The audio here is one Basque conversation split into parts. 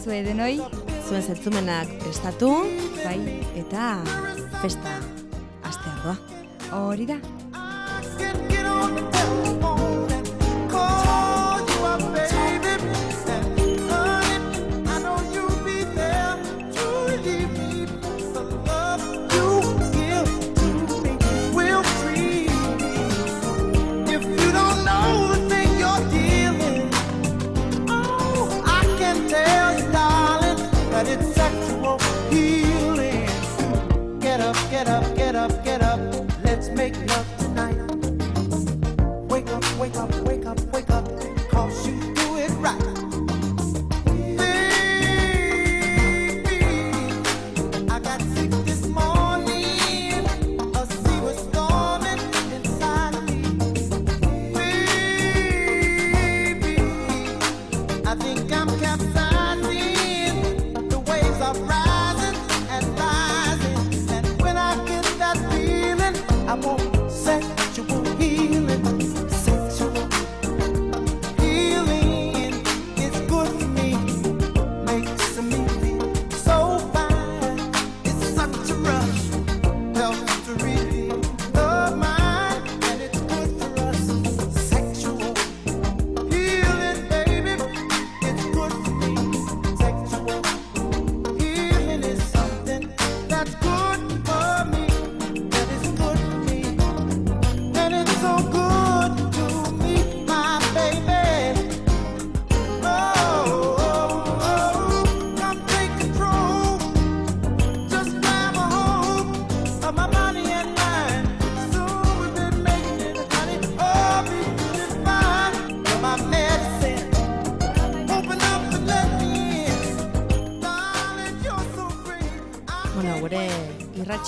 Zue denoi, zuen zentzumenak prestatu, bai, eta festa aste doa. hori da.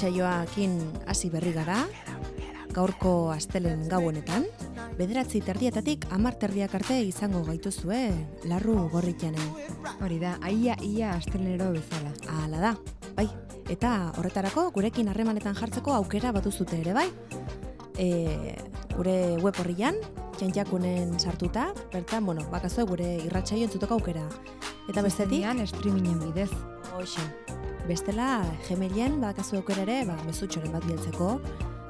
Irratsaioakin hasi berri gara, gaurko astelen gau honetan, bederatzi terdietatik amar terdiak arte izango gaituzue larru gorritanen. Hori da, aia, ia, astelenero bezala. Hala da, bai. Eta horretarako gurekin harremanetan jartzeko aukera batuzute ere bai. E, gure web horrian, txantxakunen sartuta, bertan, bueno, bakazue gure irratsaio entzuteko aukera. Eta bestetik, Zuzenean, streamingen bidez. Hoxe. Bestela, gemilien badakazu aukera ere, ba, mezutxoren bat bieltzeko,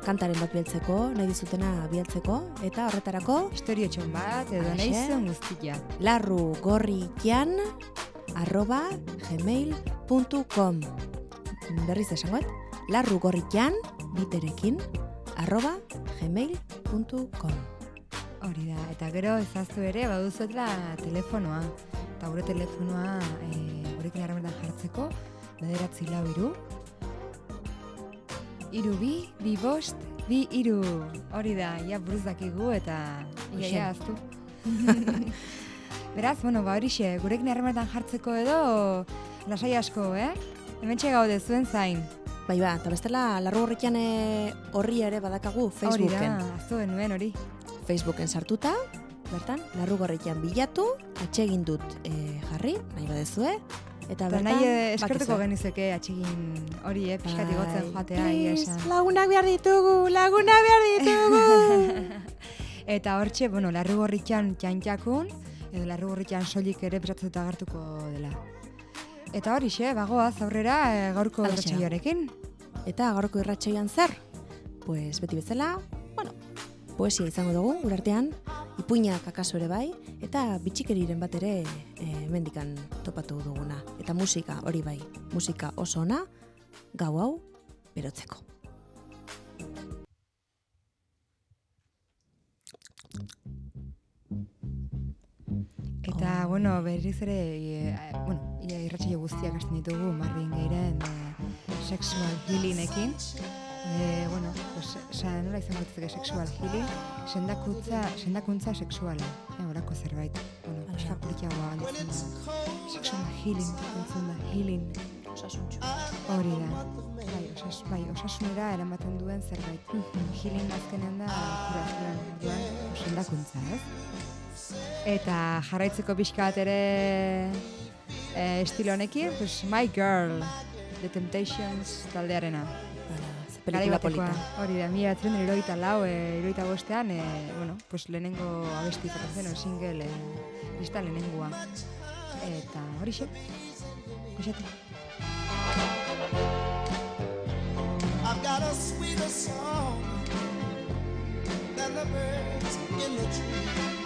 kantaren bat bieltzeko, nahi dizutena bieltzeko, eta horretarako, Historio txon bat, edo nahi zen guztia. larru gorrian arroba gmail.com Berriz esangoet, larru gorrian biterekin arroba gmail.com Hori da, eta gero ezaztu ere baduzuetela telefonoa. Eta gure telefonoa e, gurekin harremanetan jartzeko, bederatzi lau iru. Iru bi, bi bost, bi iru. Hori da, ja buruz dakigu eta ia, Hoxe. ia aztu. Beraz, bueno, ba horixe, gurekin harremanetan jartzeko edo lasai asko, eh? Hemen gaude zuen zain. Bai ba, eta bestela, larru gorrian horri ere badakagu Facebooken. Hori da, aztu nuen hori. Facebooken sartuta, bertan, larru gorrian bilatu, atsegin dut eh, jarri, nahi badezue, eta bertan, nahi eh, eskertuko bakezue. genizeke atxigin hori, eh, pixkat Bai, igotzen joatea, please. Lagunak behar ditugu, lagunak behar ditugu. Eta hortxe, bueno, larru gorritxan txantxakun, edo larru gorritxan soilik ere prestatuta agertuko dela. Eta horixe, bagoaz aurrera eh, gaurko irratsaioarekin. eta gaurko irratxoian zer? Pues beti bezala, poesia izango dugu, urartean, ipuinak akaso ere bai, eta bitxikeriren bat ere e, mendikan topatu duguna. Eta musika hori bai, musika oso ona, gau hau, berotzeko. Eta, bueno, berriz ere, e, bueno, ia irratsaio guztiak hasten ditugu Marvin Gayen e, sexual healingekin. E, bueno, pues, sa, nola izango litzateke sexual healing, sendakuntza, sendakuntza sexuala, e, horako zerbait. Bueno, Hala. pixka politiagoa galdetzen da. Sexual healing, entzun da, healing. Osasuntxu. Hori da. Bai, osas, bai, osasunera eramaten duen zerbait. Healing azkenean da kurazioan, orduan, pues, sendakuntza, ez? Eta jarraitzeko pixka bat ere eh, estilo honekin, pues, My Girl, The Temptations taldearena pelikula polita. Hori da, mila batzen dira eroita lau, eh, e, eroita bostean, e, bueno, pues lehenengo abesti zaten single, e, lista lehenengoa. Eta hori xe, kusate. I've got a sweeter song than the birds in the tree.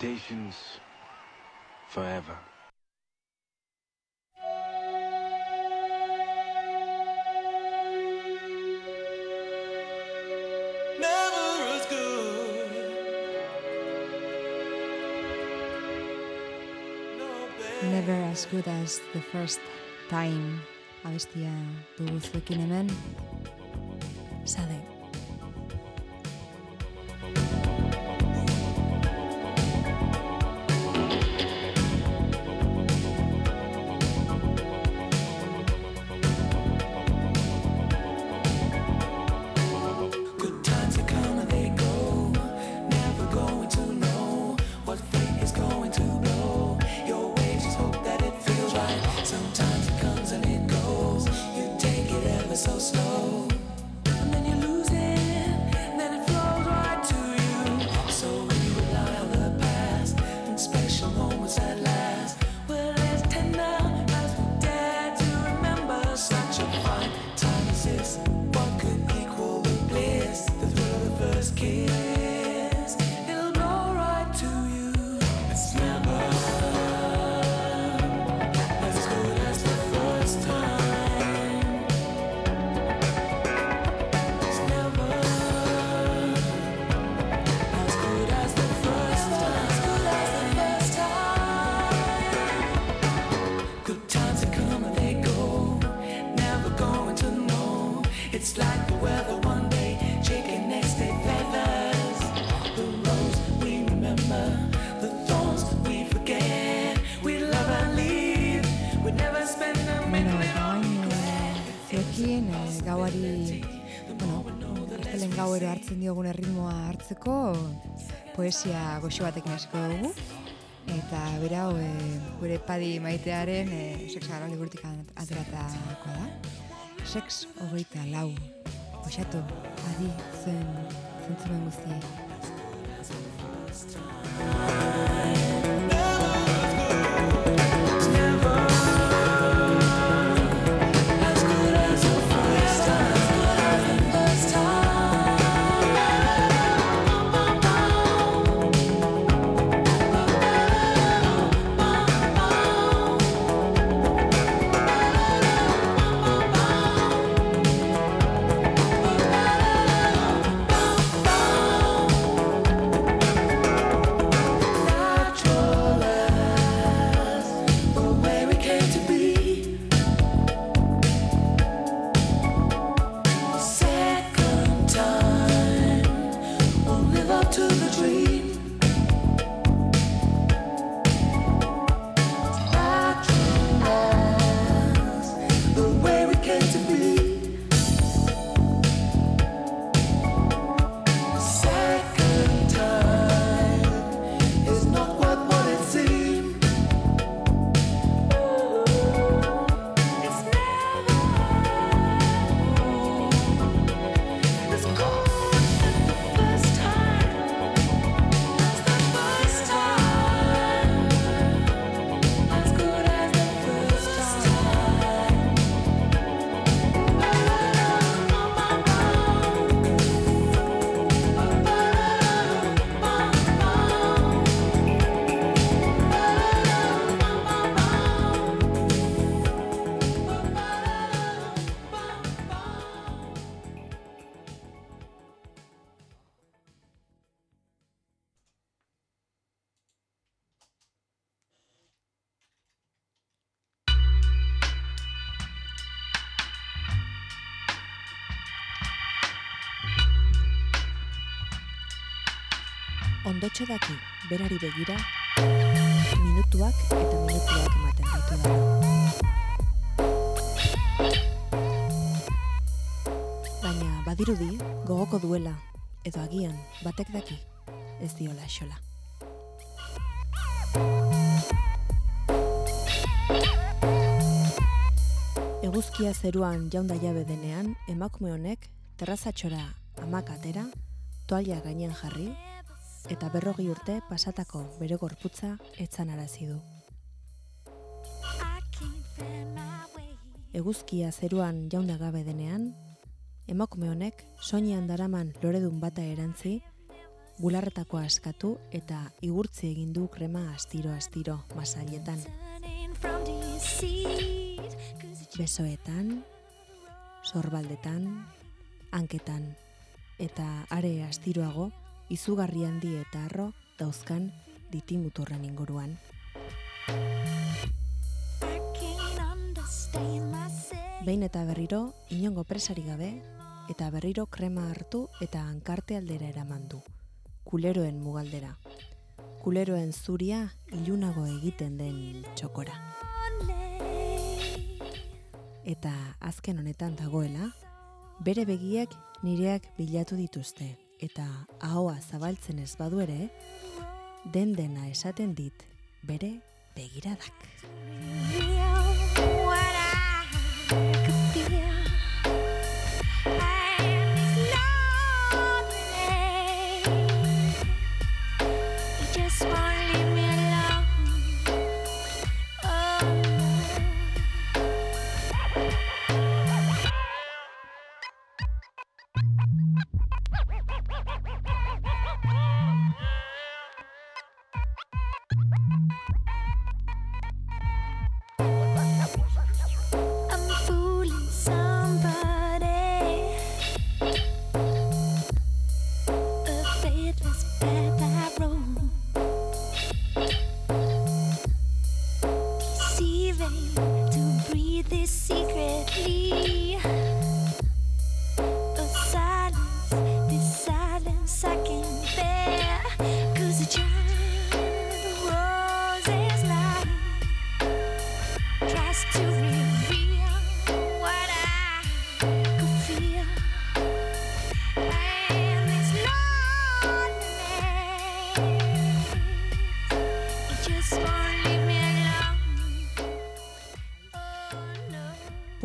Temptations forever. Never as good. As the first time. Abestia dugu zuekin hemen. poesia goxo batekin hasiko dugu eta berau e, gure padi maitearen eh, e, sexagara liburtik ateratakoa da. Sex hogeita lau, goxatu, adi, zen, zentzumen guztiei. Ondotxo daki berari begira minutuak eta minutuak ematen ditu da. Baina badirudi gogoko duela edo agian batek daki ez diola xola. Eguzkia zeruan jaunda jabe denean, emakume honek terrazatxora amak atera, toalia gainean jarri, eta berrogi urte pasatako bere gorputza etzan arazi du. Eguzkia zeruan jaunda gabe denean, emakume honek soinean daraman loredun bata erantzi, bularretako askatu eta igurtzi egin du krema astiro-astiro masailetan. Besoetan, sorbaldetan, hanketan, eta are astiroago, izugarri handi eta arro dauzkan ditimuturren inguruan. Behin eta berriro, inongo presari gabe, eta berriro krema hartu eta hankarte aldera eraman du. Kuleroen mugaldera. Kuleroen zuria ilunago egiten den txokora. Eta azken honetan dagoela, bere begiak nireak bilatu dituzte eta ahoa zabaltzen ez badu ere, den dena esaten dit bere begiradak.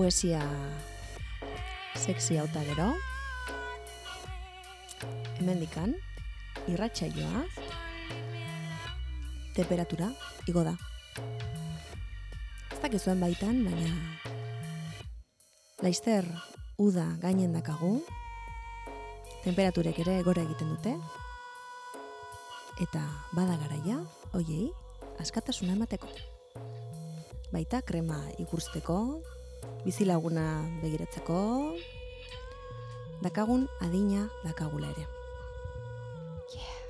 Poesia sexy hauta gero. Hemendikan, irratsaioa, temperatura, igo da. Ez dakizuen baitan, baina Laister uda gainen dakagu, temperaturek ere gora egiten dute, eta bada garaia, oiei, askatasuna emateko. Baita krema ikurzteko, bizilaguna begiratzeko, dakagun adina dakagula ere. Eta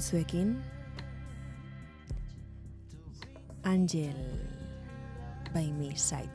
suekin Angel by my side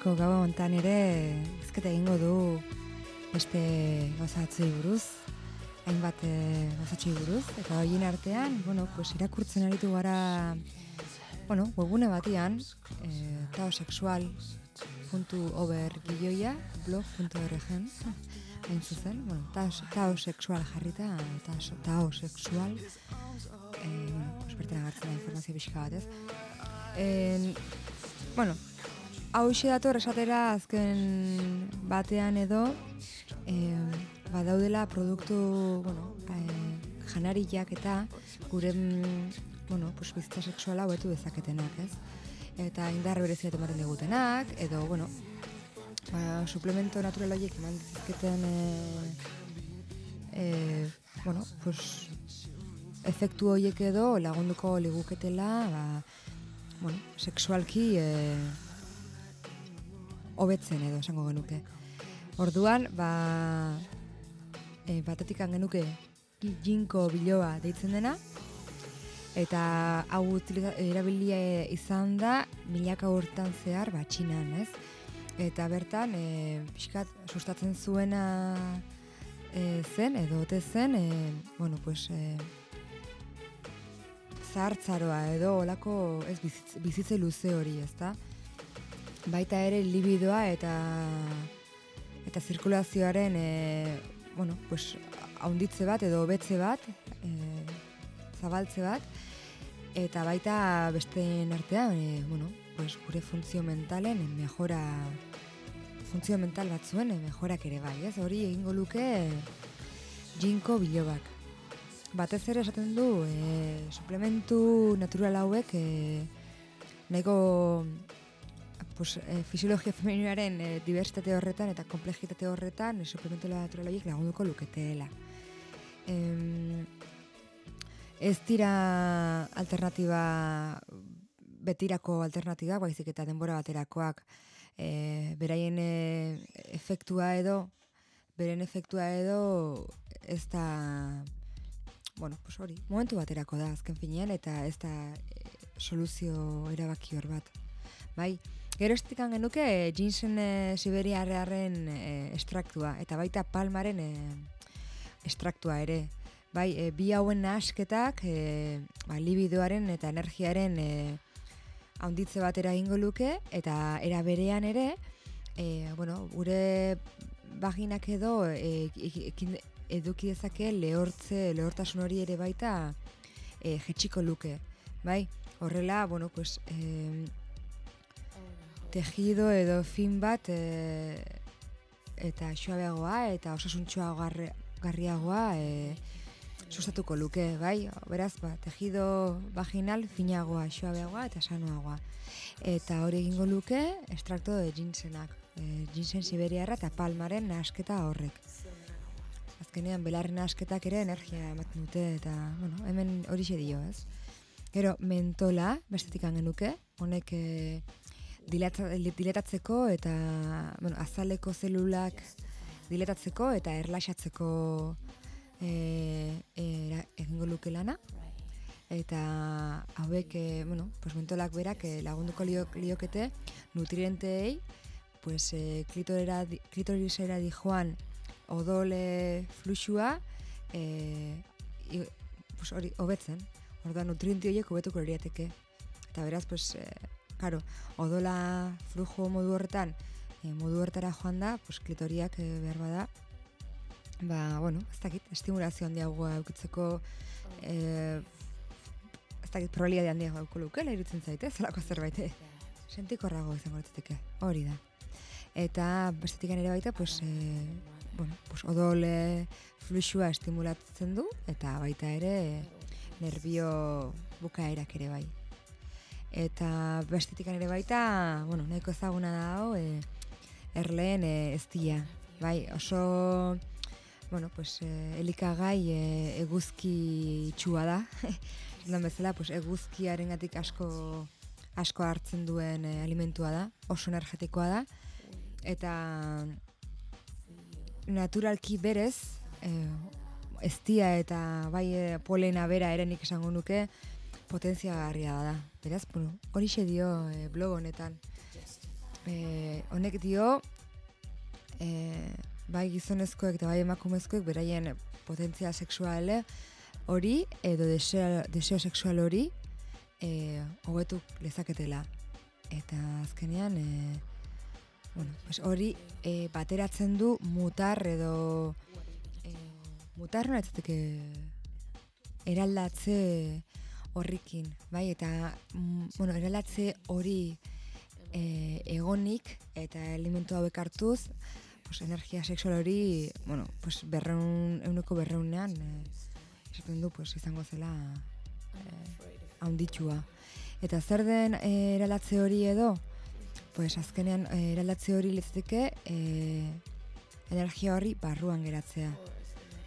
gaurko gau hontan ere ezketa egingo du beste gozatzei buruz, hainbat eh, gozatzei buruz, eta horien artean, bueno, pues irakurtzen aritu gara, bueno, webune batian, eh, taosexual puntu over gilloia, blog.org hain zuzen, bueno, taos, taosexual jarrita, taos, taosexual, eh, bueno, pues bertan agertzen da informazio pixka bat, ez? En, bueno, hau dator esatera azken batean edo e, badaudela produktu bueno, e, janariak eta gure bueno, pues, bizitza sexuala hobetu dezaketenak, ez? Eta indar bereziat ematen digutenak, edo, bueno, ba, suplemento natural horiek eman dizketen e, e, bueno, pues, efektu horiek edo lagunduko liguketela, ba, bueno, sexualki e, hobetzen edo esango genuke. Orduan, ba, e, batetik genuke jinko biloa deitzen dena, eta hau erabilia izan da milaka urtan zehar ba, txinan, ez? Eta bertan, e, pixkat, sustatzen zuena e, zen, edo ote zen, e, bueno, pues, e, zahartzaroa edo olako ez bizitze, bizitze luze hori, ezta? Baita ere libidoa eta eta zirkulazioaren e, bueno, pues, haunditze bat edo betze bat, e, zabaltze bat, eta baita besteen artean, e, bueno, pues, gure funtzio mentalen mejora funtzio mental batzuen e, mejorak ere bai, ez? Hori egingo luke jinko bilobak. Batez ere esaten du e, suplementu natural hauek e, nahiko pues, e, fisiologia femeninoaren e, diversitate horretan eta komplejitate horretan e, suplementu natural horiek lagunduko luketeela. Em, ez dira alternatiba betirako alternatiba, baizik eta denbora baterakoak e, beraien e, efektua edo beren efektua edo ez da bueno, pues hori, momentu baterako da azken finean eta ez da e, soluzio erabaki hor bat. Bai, gero estikan genuke e, e, siberiarrearen e, estraktua eta baita palmaren e, estraktua ere. Bai, e, bi hauen nahasketak e, ba, libidoaren eta energiaren e, haunditze batera egingo luke eta era berean ere e, bueno, gure vaginak edo e, ekin, eduki dezake lehortze, lehortasun hori ere baita e, jetxiko luke. Bai, horrela, bueno, pues, e, tejido edo fin bat e, eta suabeagoa eta osasuntxoa garri- garriagoa e, sustatuko luke, bai? Beraz, ba, tejido vaginal finagoa, suabeagoa eta sanoagoa. Eta hori egingo luke estrakto de ginsenak, e, ginsen siberiarra eta palmaren nahasketa horrek. Azkenean, belarren nahasketak ere energia ematen dute eta, bueno, hemen hori dio, ez? Gero, mentola, bestetik genuke, honek e, diletatzeko eta, bueno, azaleko zelulak diletatzeko eta erlaxatzeko e, era, egingo luke lana. Eta hauek, e, bueno, pues mentolak berak e, lagunduko liok, liokete nutrienteei, pues e, klitorera, di- klitorisera dijoan odole fluxua e, i, pues hori hobetzen. Orduan nutrienti horiek hobetuko eriateke. Eta beraz, pues, e, karo, odola flujo modu horretan, e, modu horretara joan da, pues, klitoriak e, behar bada, ba, bueno, ez dakit, estimulazio handiagoa eukitzeko, e, ez dakit, probabilidade handiagoa euko lukela irutzen zaite, zelako zerbait, eh? sentikorrago izango litzateke, hori da. Eta bestetik ere baita, pues, e, bueno, pues, odole fluxua estimulatzen du, eta baita ere nervio bukaerak ere bai. Eta bestetik ere baita, bueno, nahiko ezaguna da hau, e, erleen e, eztia. Bai, oso, bueno, pues, e, elikagai e, eguzki itxua da. Esan bezala, pues, eguzkiaren asko asko hartzen duen e, alimentua da, oso energetikoa da. Eta naturalki berez, e, eztia eta bai polena bera ere nik esango nuke potentziagarria da. Beraz, bueno, hori dio e, blog honetan. e, honek dio, e, bai gizonezkoek eta bai emakumezkoek beraien potentzia sexuale hori edo deseo, deseo sexual hori e, hobetu lezaketela. Eta azkenean, e, bueno, pues hori e, bateratzen du mutar edo e, mutar nola etzateke eraldatze horrikin, bai, eta mm, bueno, eraldatze hori e, egonik eta elementu hauek hartuz, pues, energia sexual hori, bueno, pues, berreun, euneko berreunean, e, esaten du, pues, izango zela e, haunditxua. Eta zer den e, eralatze hori edo, pues, azkenean e, eralatze hori litzateke e, energia horri barruan geratzea.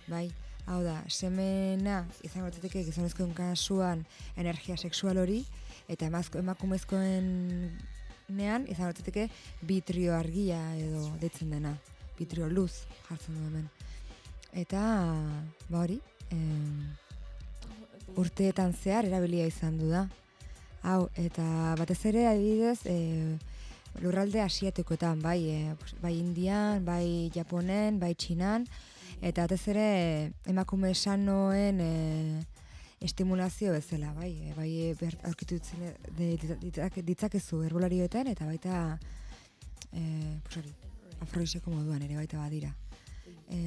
Bai, hau da, semena izango litzateke gizonezkoen kasuan energia sexual hori, eta emazko, emakumezkoen nean izango litzateke bitrio argia edo deitzen dena. Bitrio luz jartzen du hemen. Eta, ba hori, em, urteetan zehar erabilia izan du da. Hau, eta batez ere adibidez, e, lurralde asiatikoetan, bai, e, bai Indian, bai Japonen, bai Txinan, eta batez ere emakume sanoen e, estimulazio bezala, bai, e, bai e, aurkitu ditzen- ditzakezu herbolarioetan, eta baita, e, pues hori, afrodiseko moduan ere baita badira. E,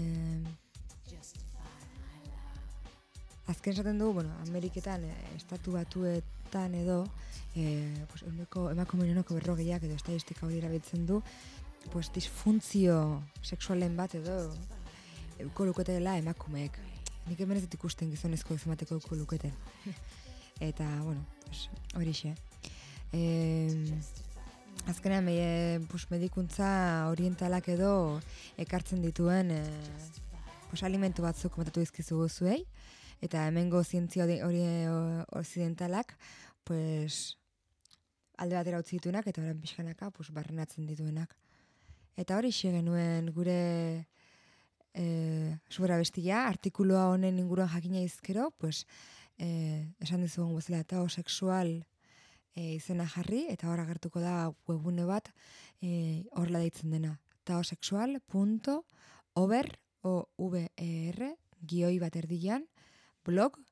azken esaten du, bueno, Ameriketan, e, estatu batuetan edo, e, pues, euneko, emakume euneko berrogeiak edo estadistika hori erabiltzen du, pues, disfuntzio sexualen bat edo euko luketela emakumeek. Nik hemen ez ikusten gizonezko ezamateko euko luketen. Eta, bueno, horixe. E, azkenean, e, pues, medikuntza orientalak edo ekartzen dituen e, pues, alimentu batzuk komentatu dizkizu zuei, eta hemengo zientzia hori occidentalak, pues, alde batera utzi dituenak, eta orain pixkanaka, pues, barrenatzen dituenak. Eta hori genuen gure e, subera bestia, artikulua honen inguruan jakina izkero, pues, e, esan dizugun bezala, eta sexual e, izena jarri, eta hor agertuko da webune bat, e, horrela deitzen dena. taosexual.over, o v e r gioi bat erdian, blog.org.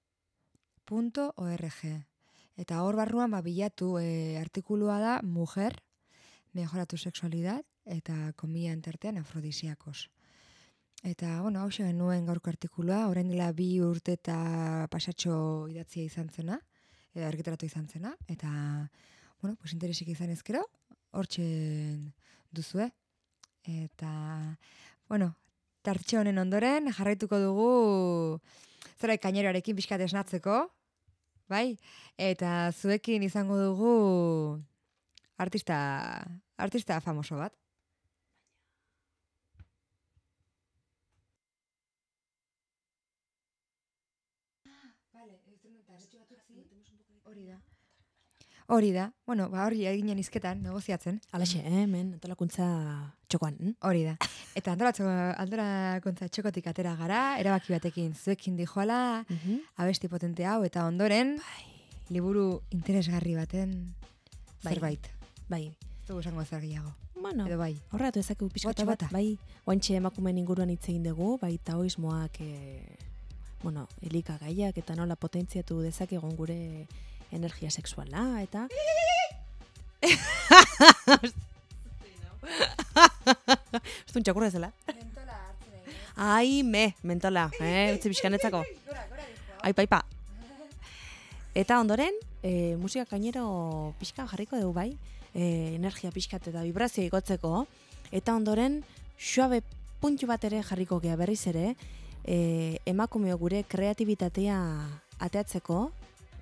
Eta hor barruan ba, bilatu e, artikulua da mujer, mejoratu sexualidad, eta komia entartean afrodisiakos. Eta, bueno, hau genuen gaurko artikulua, orain dela bi urte eta pasatxo idatzia izan zena, edo argitaratu izan zena, eta, bueno, pues interesik izan ezkero, hortxe duzue. Eta, bueno, tartxe honen ondoren jarraituko dugu zera kaineroarekin pixkat esnatzeko, bai? Eta zuekin izango dugu artista, artista famoso bat. Hori da. Bueno, ba hori eginen izketan, negoziatzen. Alaxe, eh, hemen, antolakuntza txokoan. hm? Hori da. Eta antolakuntza txokotik atera gara, erabaki batekin zuekin dijoala, Mhm. abesti potente hau, eta ondoren, liburu interesgarri baten Bai. zerbait. Bai, Ez dugu esango zer gehiago. bueno, Edo bai. horretu ezakegu pixkatxo Bota, bat, bota. bai, oantxe emakumeen inguruan hitz egin dugu, bai taoismoak, e, bueno, elikagaiak eta nola potentziatu dezakegun gure energia sexuala, eta... Ez dut txakurra zela. Ai, me, mentola, eh, utzi pixkanetzako. Aipa, aipa. Eta ondoren, e, musika gainero pixka jarriko dugu bai, e, energia pixkat eta vibrazio igotzeko, eta ondoren, suabe puntu bat ere jarriko gea berriz ere, e, emakumeo gure kreatibitatea ateatzeko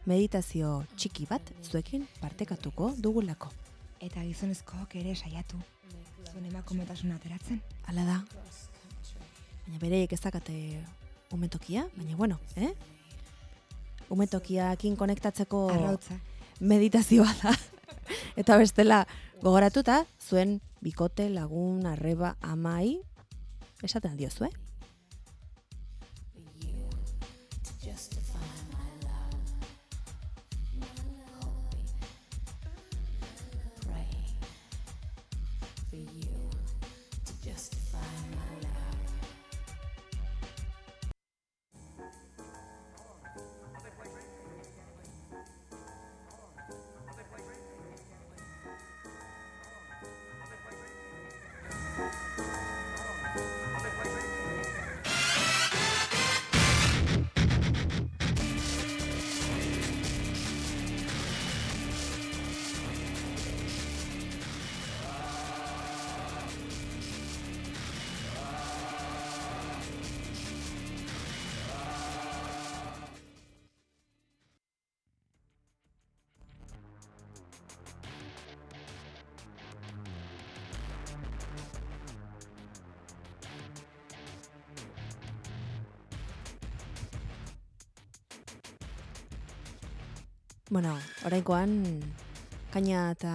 meditazio txiki bat zuekin partekatuko dugulako. Eta gizonezkoak ere saiatu. Zuen emakumetasuna ateratzen. Hala da. Baina bereiek ez dakate umetokia, baina bueno, eh? Umetokiakin konektatzeko Arrautza. meditazioa da. Eta bestela, gogoratuta, zuen bikote, lagun, arreba, amai, esaten diozu, eh? Bueno, orainkoan kaina eta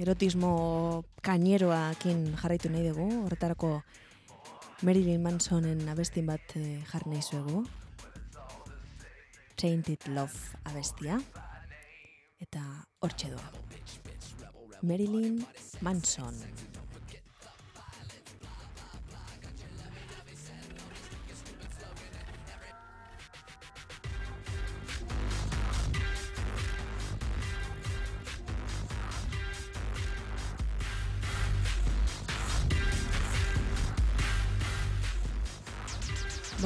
erotismo kaineroakin jarraitu nahi dugu. Horretarako Marilyn Mansonen abestin bat eh, jarri nahi zuegu. Tainted Love abestia. Eta hortxe du. Marilyn Manson.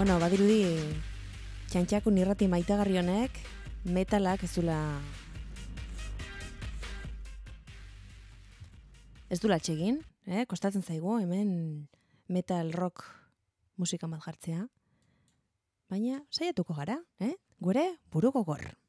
Bueno, badirudi txantxakun irrati maitagarri honek metalak ez dula ez dula txegin, eh? kostatzen zaigu hemen metal rock musika bat jartzea. Baina saiatuko gara, eh? Gure buru gogor.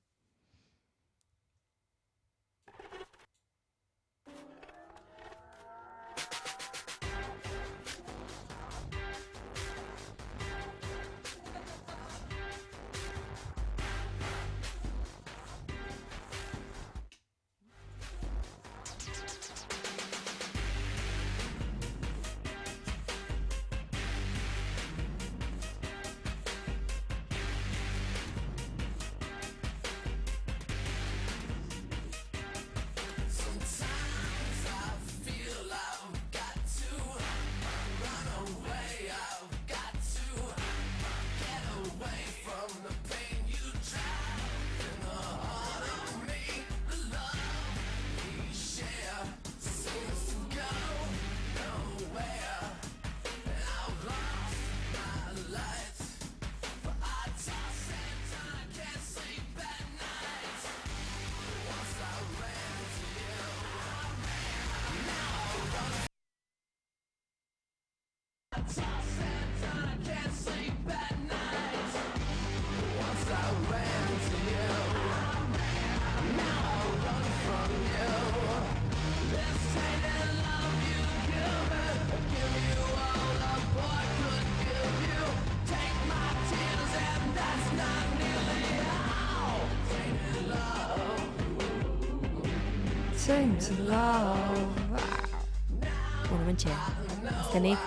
Azkenik,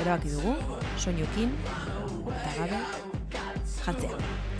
erabaki dugu, soinukin, eta gabe, jartzea.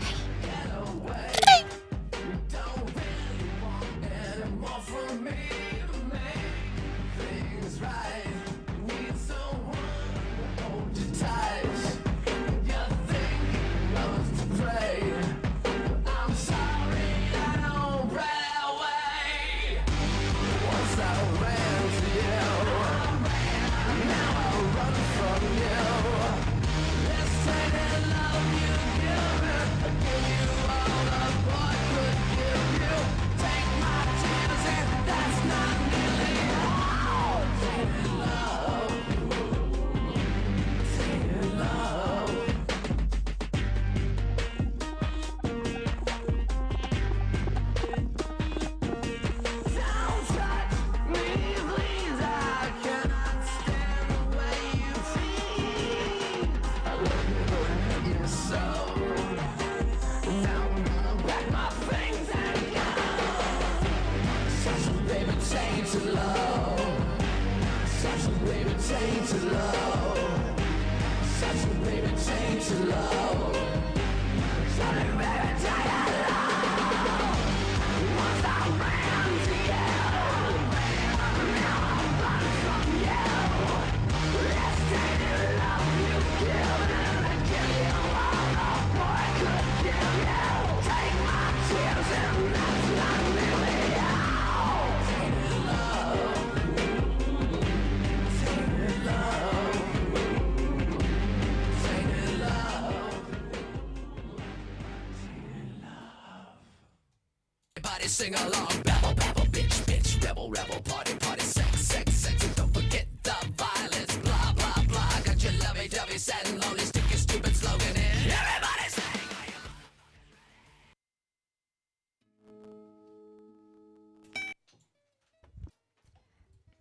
Rebel, rebel, party, party, sex, sex, sex. Don't forget the violence. Blah, blah, blah. Got your lovey-dovey, sad and lonely, stick your stupid slogan in. Everybody sing.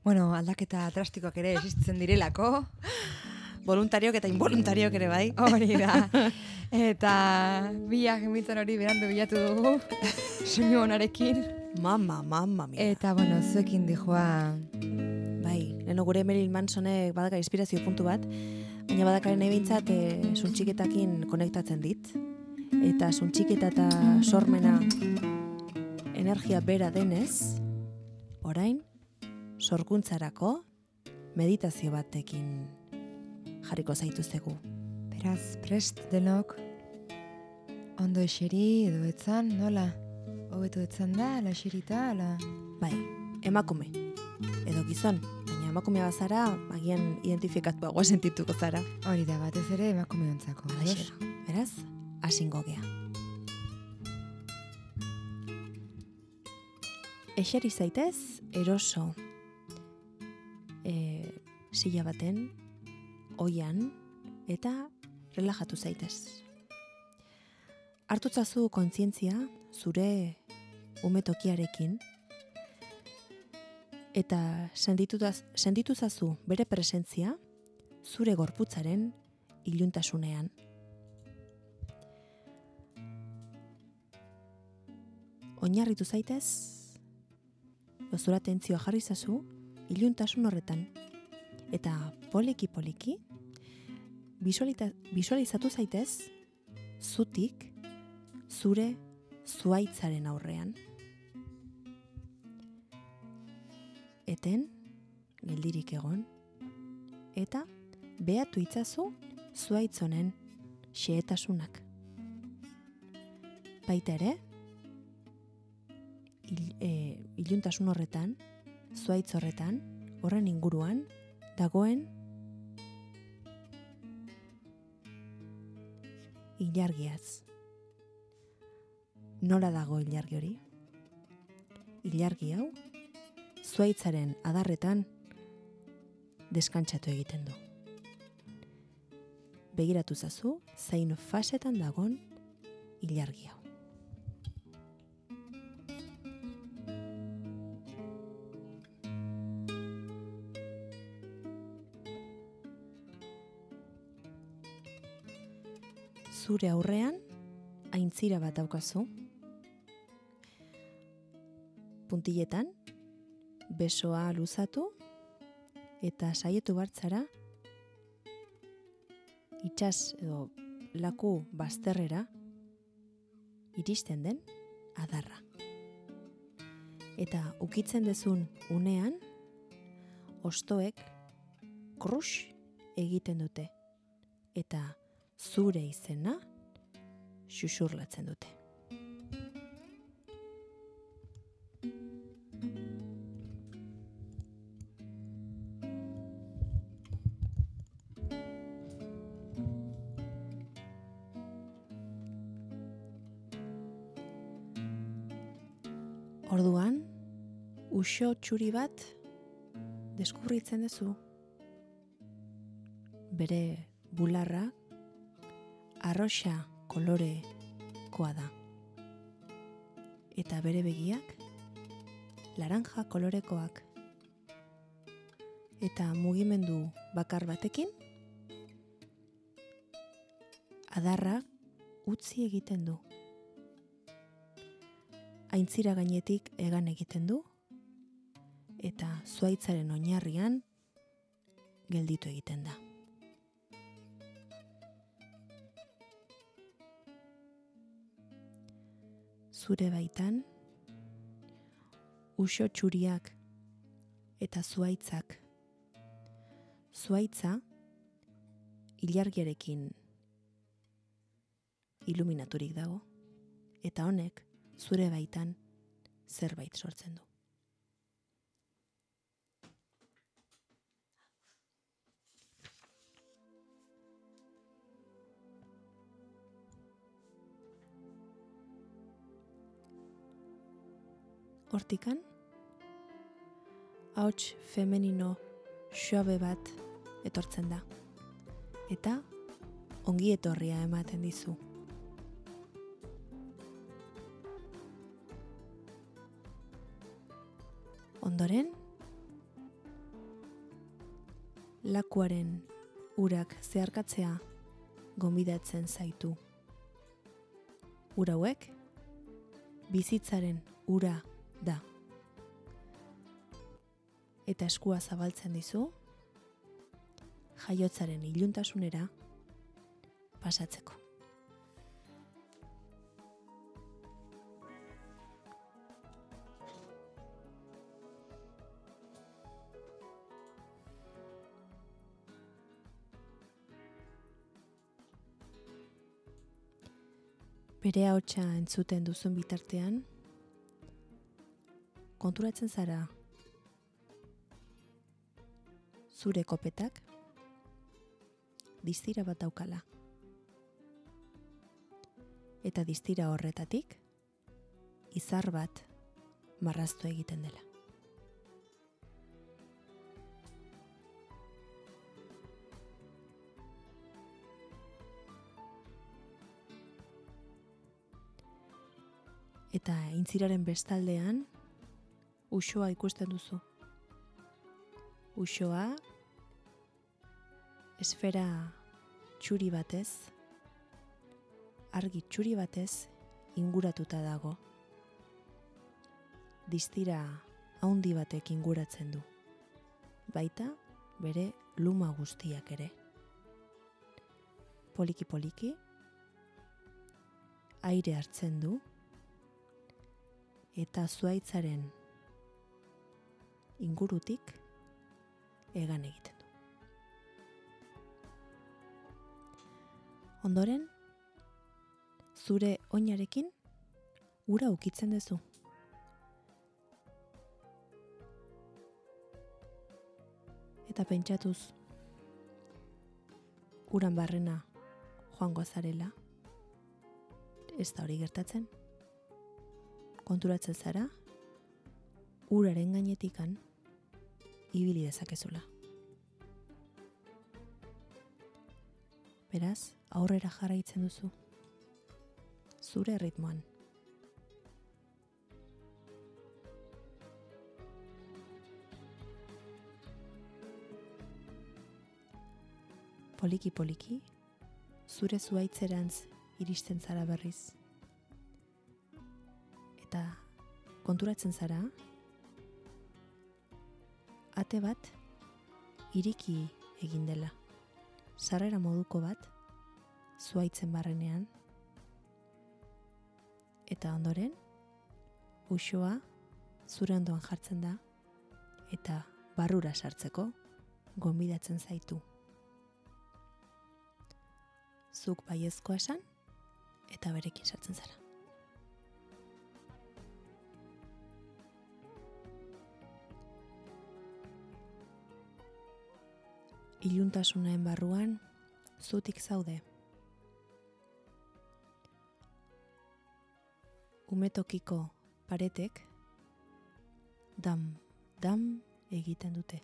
Bueno, aldaketa drastikoak ere existitzen direlako. Voluntariok eta involuntariok ere bai. Hori da. Eta biak emitzen hori berandu bilatu dugu. Soinu honarekin. Mama, mama mia. Eta, bueno, zuekin dijoa... Bai, leheno gure Marilyn Mansonek badaka inspirazio puntu bat, baina badakaren nahi behintzat e, suntxiketakin konektatzen dit. Eta suntxiketa eta sormena energia bera denez, orain, sorkuntzarako meditazio batekin jarriko zaituztegu. Beraz, prest denok, ondo eseri edo etzan, nola? Hobeto etzan da, ala eserita, ala... Bai, emakume, edo gizon, baina emakumea bazara, agian identifikatuagoa sentituko zara. Hori da, batez ere emakume ontzako. Beraz, asingo gea. Eseri zaitez, eroso. E, sila baten, oian, eta relajatu zaitez. Hartutzazu kontzientzia zure umetokiarekin, eta senditutaz, sendituzazu bere presentzia zure gorputzaren iluntasunean. Oinarritu zaitez, ozura tentzioa jarri zazu, iluntasun horretan. Eta poliki poliki, visualita, visualizatu zaitez, zutik, zure zuaitzaren aurrean. Eten, geldirik egon, eta behatu itzazu zuaitzonen xehetasunak. Baita ere, il, e, iluntasun horretan, zuaitz horretan, horren inguruan, dagoen ilargiaz. Nola dago ilargi hori? Ilargi hau, zuaitzaren adarretan deskantsatu egiten du. Begiratu zazu, zein fasetan dagon ilargi hau. Zure aurrean, aintzira bat daukazu. Puntiletan, besoa luzatu eta saietu bartzara itxas edo laku bazterrera iristen den adarra. Eta ukitzen dezun unean, ostoek krus egiten dute. Eta zure izena xuxurlatzen dute. Orduan, uxo txuri bat deskubritzen duzu. Bere bularra arroxa kolorekoa da. Eta bere begiak laranja kolorekoak. Eta mugimendu bakar batekin adarra utzi egiten du. Aintzira gainetik egan egiten du eta zuaitzaren oinarrian gelditu egiten da. Zure baitan, uxo txuriak eta zuaitzak. Zuaitza, ilargiarekin iluminaturik dago, eta honek zure baitan zerbait sortzen du. Hortikan, ahots femenino suabe bat etortzen da. Eta ongi etorria ematen dizu. Ondoren, lakuaren urak zeharkatzea gonbidatzen zaitu. Ura hauek, bizitzaren ura da. Eta eskua zabaltzen dizu, jaiotzaren iluntasunera pasatzeko. Bere ahotsa entzuten duzun bitartean, konturatzen zara zure kopetak distira bat daukala. Eta distira horretatik izar bat marraztu egiten dela. Eta intziraren bestaldean usoa ikusten duzu. Usoa esfera txuri batez, argi txuri batez inguratuta dago. Distira haundi batek inguratzen du. Baita bere luma guztiak ere. Poliki poliki aire hartzen du eta zuaitzaren ingurutik egan egiten du. Ondoren, zure oinarekin ura ukitzen duzu. Eta pentsatuz, uran barrena joango zarela, ez da hori gertatzen, konturatzen zara, uraren gainetikan ibili dezakezula. Beraz, aurrera jarraitzen duzu. Zure ritmoan. Poliki poliki, zure zuaitzerantz iristen zara berriz. Eta konturatzen zara, ate bat iriki egin dela. Sarrera moduko bat, zuaitzen barrenean, eta ondoren, usoa zure ondoan jartzen da, eta barrura sartzeko gonbidatzen zaitu. Zuk baiezkoa esan, eta berekin sartzen zara. Iluntasunaen barruan zutik zaude. Umetokiko paretek dam, dam egiten dute.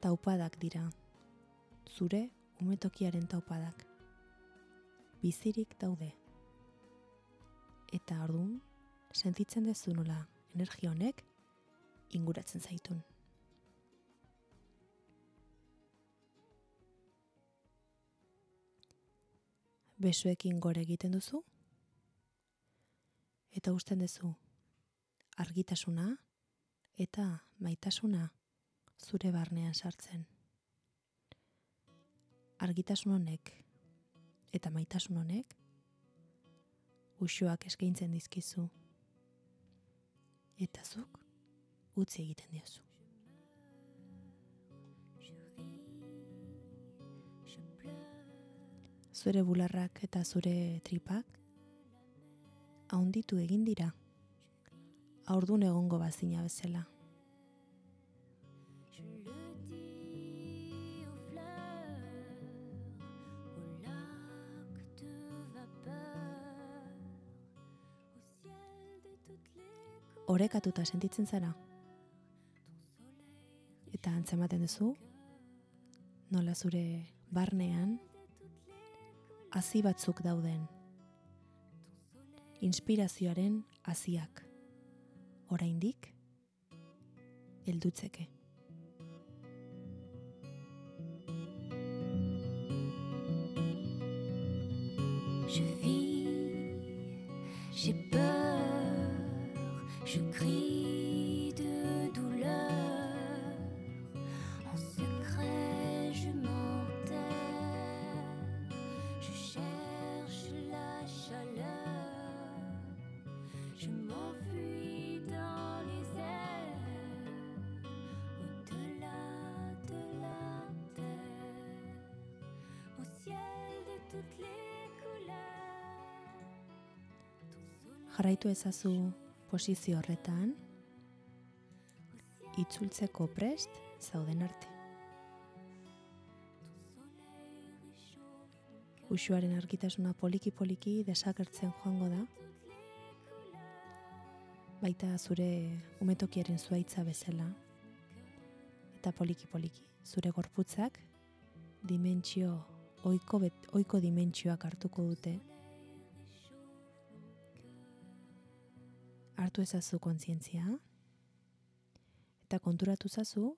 Taupadak dira, zure umetokiaren taupadak. Bizirik daude. Eta ordun sentitzen dezu nola energia honek inguratzen zaitun. Besoekin gore egiten duzu eta usten duzu argitasuna eta maitasuna zure barnean sartzen. Argitasun honek eta maitasun honek uxoak eskaintzen dizkizu eta zuk utzi egiten diozu. Zure bularrak eta zure tripak haunditu egin dira aurdun egongo bazina bezala. Orekatuta sentitzen zara? Eta antzematen duzu, nola zure barnean hazi batzuk dauden. Inspirazioaren haziak. Oraindik heldutzeke. Jarraitu ezazu posizio horretan, itzultzeko prest zauden arte. Usuaren argitasuna poliki-poliki desagertzen joango da, baita zure umetokiaren zuaitza bezala, eta poliki-poliki zure gorputzak dimentsio, oiko, bet, oiko dimentsioak hartuko dute, hartu ezazu kontzientzia eta konturatu zazu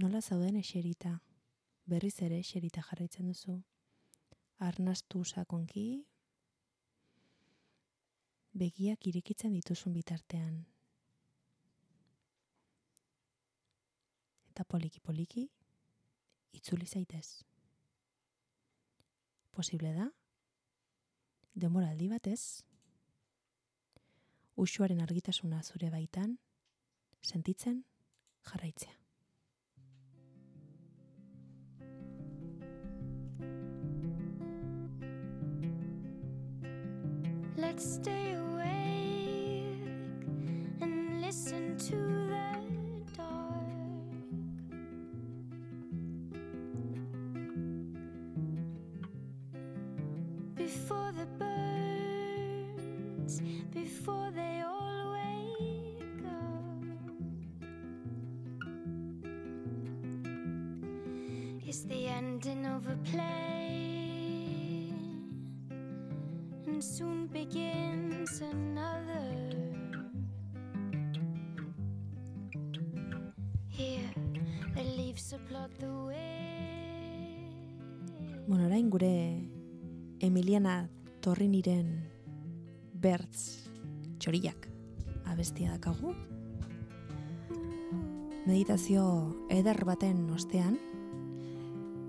nola zauden eserita, berriz ere eserita jarraitzen duzu. Arnastu sakonki, begiak irekitzen dituzun bitartean. Eta poliki-poliki, itzuli zaitez. Posible da, demoraldi batez, usuaren argitasuna zure baitan, sentitzen jarraitzea. Let's stay awake and listen to ending of a play and soon begins another. Here, the leaves applaud the way. Bueno, orain gure Emiliana Torriniren Bertz txoriak abestia dakagu. Meditazio eder baten ostean,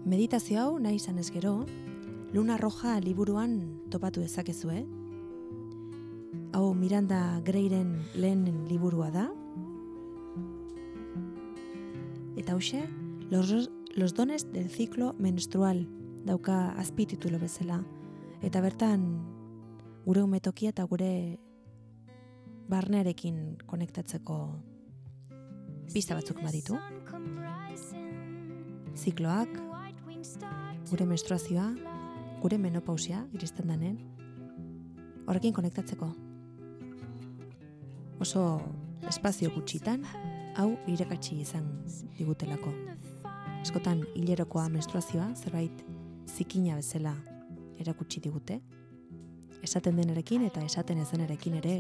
meditazio hau nahi izan ez gero, Luna Roja liburuan topatu dezakezue. Hau Miranda Greyren lehen liburua da. Eta hause, los, los dones del ciclo menstrual dauka azpititulo bezala. Eta bertan gure umetokia eta gure barnearekin konektatzeko pista batzuk baditu. Zikloak, gure menstruazioa, gure menopausia iristen danen, horrekin konektatzeko. Oso espazio gutxitan, hau irekatsi izan digutelako. Askotan hilerokoa menstruazioa zerbait zikina bezala erakutsi digute. Esaten denarekin eta esaten ez denarekin ere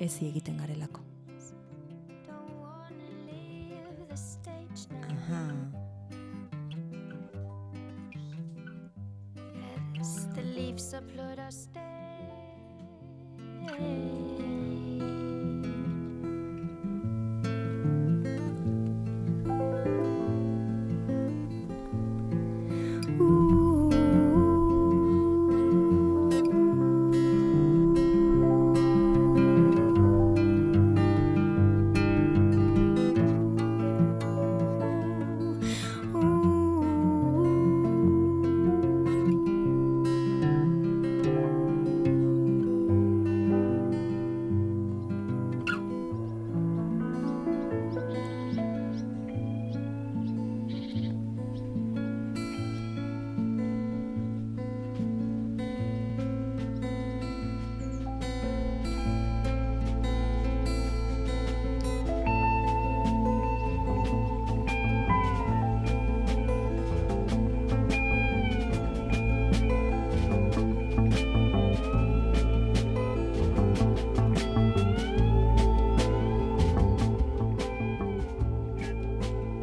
ezi egiten garelako.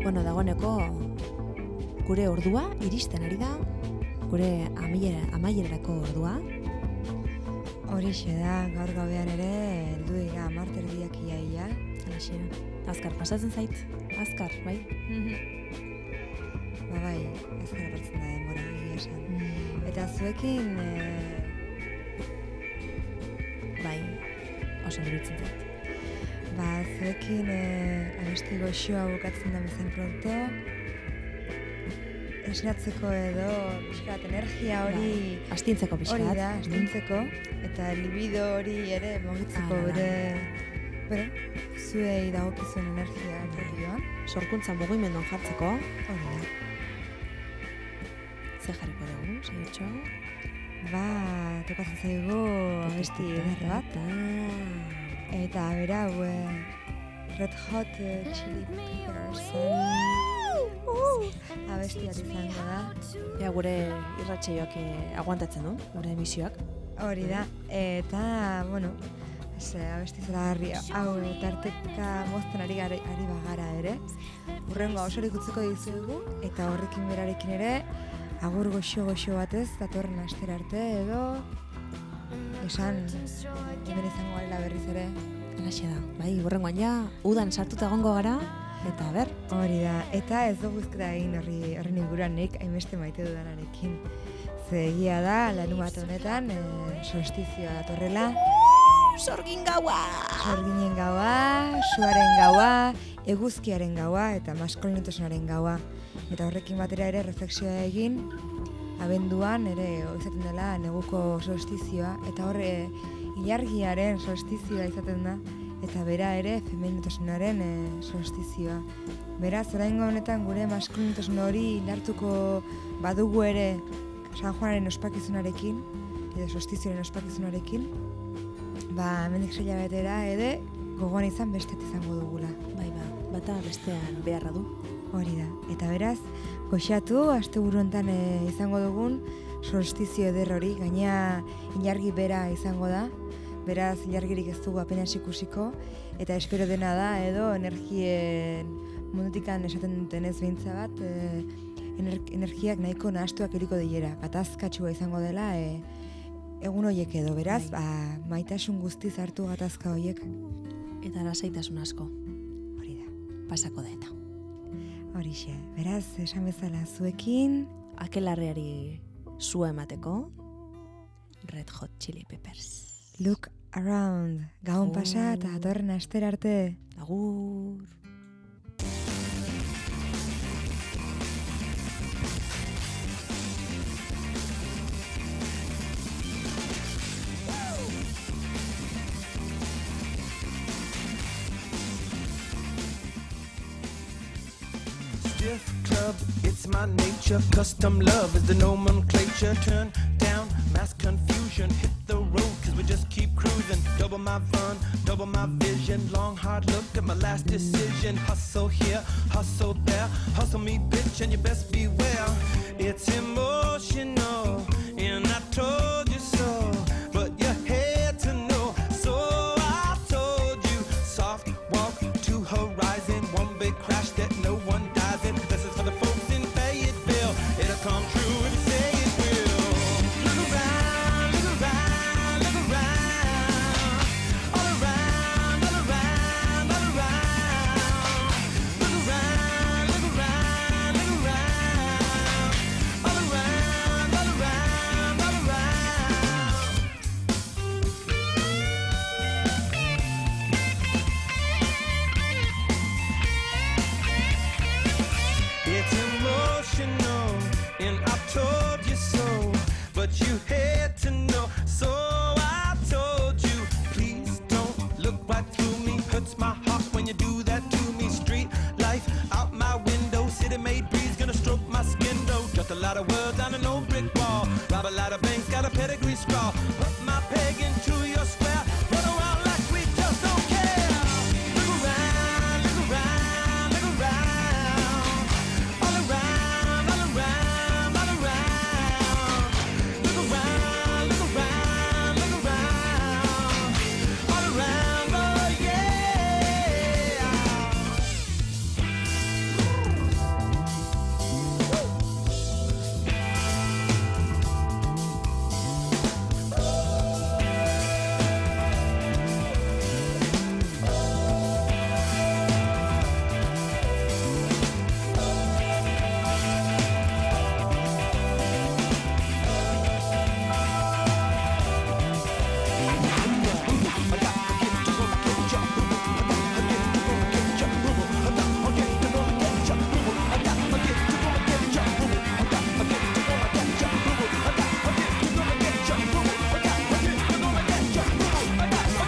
Bueno, dagoeneko gure ordua iristen ari da, gure amaiera, amaierarako ordua. Horixe da, gaur gauean ere, heldu dira marterdiak iaia. Azkar pasatzen zait, azkar, bai? Ba bai, ez gara partzen da denbora, egia esan. Eta zuekin, e, Bai, oso durutzen zait. Ba, zuekin e, abesti goxoa bukatzen da bezain pronto, esnatzeko edo, pixkat, energia hori, Astintzeko pixkat. hori da, astintzeko, eta libido hori ere mugitzeko bere, bere, zuei dagokizuen energia propioa. Sorkuntza mugimenduan jartzeko, Hori da. ze jarriko dugu, saiotxo? Ba, tokatzen zaigu abesti ederra bat. Eta bera, hau, eh, Red Hot eh, Chili Peppersen abestia izango da. Ja, gure irratxeioak eh, aguantatzen du, gure emisioak. Hori da. Eta, bueno, ze abesti zeragarri hau tarteka mozten ari, gara, ari bagara ere. Urrengo osorik utziko dizuegu eta horrekin berarekin ere agur goxo goxo batez datorren astera arte edo esan hemen izango garela berriz ere. Halaxe da, bai, burrengoan ja, udan sartuta egongo gara, eta ber, Hori da, eta ez dugu ezketa egin horri horren inguruan nik hainbeste maite dudanarekin. Ze egia da, lanu bat honetan, e, solstizioa datorrela, sorgin gaua! sorginen gaua, suaren gaua, eguzkiaren gaua eta maskulinitasunaren gaua. Eta horrekin batera ere refleksioa egin, abenduan ere izaten dela neguko solstizioa, eta horre ilargiaren solstizioa izaten da, eta bera ere feminitasunaren e, solstizioa. Beraz, oraingo honetan gure maskulinitasun hori indartuko badugu ere San Juanaren ospakizunarekin, edo solstizioaren ospakizunarekin, ba, hemendik seila betera ere gogoan izan bestet izango dugula. Bai, ba, bata bestean beharra du. Hori da. Eta beraz, goxatu, asteburu hontan e, izango dugun solstizio eder hori, gaina ilargi bera izango da, beraz ilargirik ez dugu apenas ikusiko, eta espero dena da, edo energien mundutikan esaten dutenez behintza bat, e, ener, energiak nahiko nahastuak eriko dilera, gatazkatsua izango dela, e, egun horiek edo, beraz, ba, maitasun guztiz hartu gatazka horiek, Eta lasaitasun asko, hori da. pasako da eta. Horixe, beraz, esan bezala zuekin, Akelarreari zua emateko, Red Hot Chili Peppers. Look around. Gabon pasa eta datorren astera arte. Agur! It's my nature. Custom love is the nomenclature. Turn down mass confusion. Hit the road, cause we just keep cruising. Double my fun, double my vision. Long, hard look at my last decision. Hustle here, hustle there. Hustle me, bitch, and you best beware. It's emotional, and I told